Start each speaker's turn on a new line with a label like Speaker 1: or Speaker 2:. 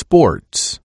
Speaker 1: Sports.